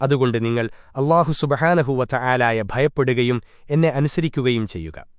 അതുകൊണ്ട് നിങ്ങൾ അള്ളാഹു സുബഹാനഹുവത്ത ആലായ ഭയപ്പെടുകയും എന്നെ അനുസരിക്കുകയും ചെയ്യുക.